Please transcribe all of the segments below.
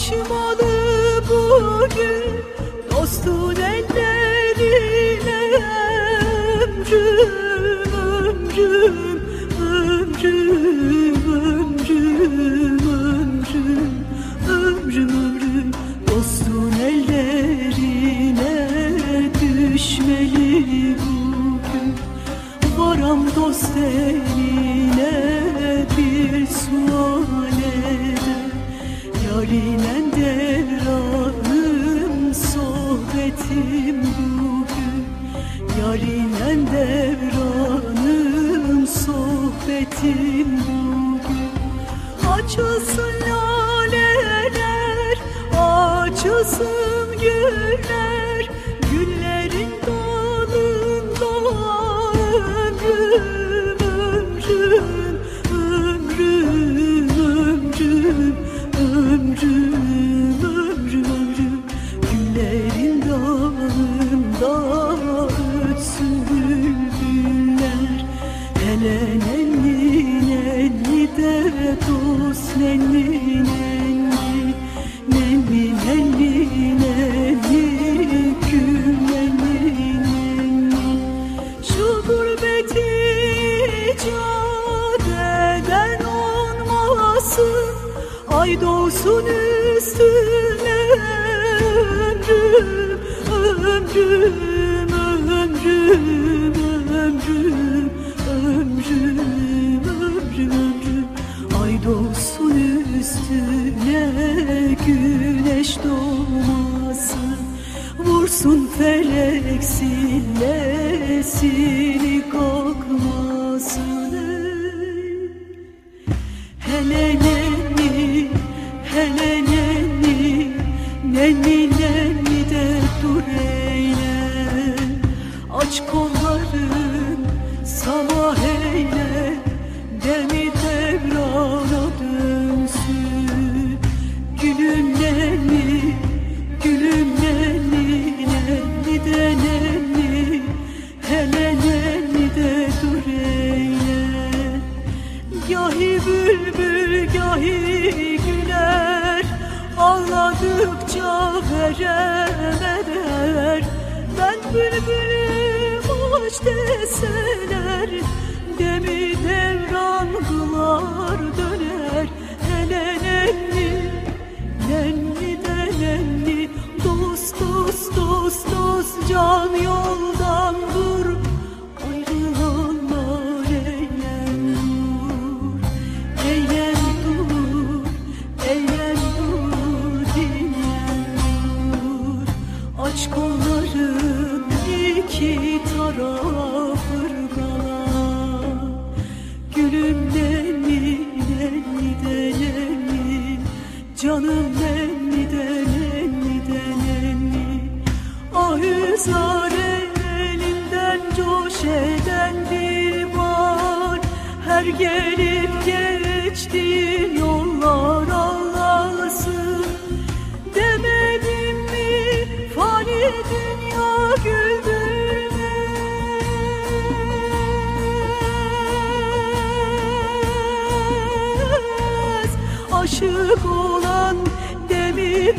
Kavuşmalı bugün dostun ellerine ömrüm, ömrüm, ömrüm, ömrüm, ömrüm, ömrüm, ömrüm. Dostun ellerine düşmeli bugün. Varam dost eline bir sualede Yarinen devranım sohbetim bugün. Yarinen devranım sohbetim bugün. Açılsın laleler, açılsın güller ömrüm, ömrüm, ömrüm Güllerin dalında ötsün bülbüller Hele nenni nenni de dost nenni nenni Nenni nenni nenni gül nenni nenni Şu gurbeti cadeden olmasın Ay doğsun üstüne ömrüm, ömrüm, ömrüm, ömrüm, ömrüm, ömrüm, ömrüm Ay doğsun üstüne güneş doğmasın Vursun felek sillesini kalkmasın ey. Hele dur eyle. Aç kolların sabah eyle, demi devrana Ağladıkça verem eder Ben bülbülüm aç deseler Demi devran kılar döner. Hele nenni, nenni de nenni Dost dost dost dost can yoldan dur Aç kolların iki taraf ırgala Gülüm nenni nenni de nenni Canım nenni de nenni de nenni Ah hüzar elinden coş eden bir var Her gelip geçtiğin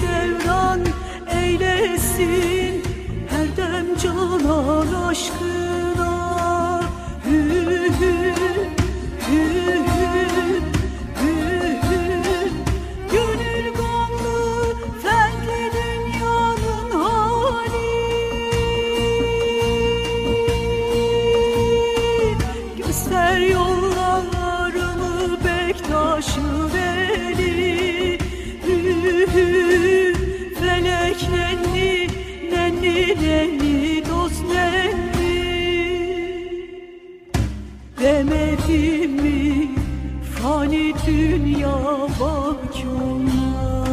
devran eylesin Her dem canan aşkına. Hü hü hü hü hü hü. Dünyanın hali. Göster yollarımı Bektaş'ı veli felek nenni nenni dost nenni Demedim mi fani dünya bak olmaz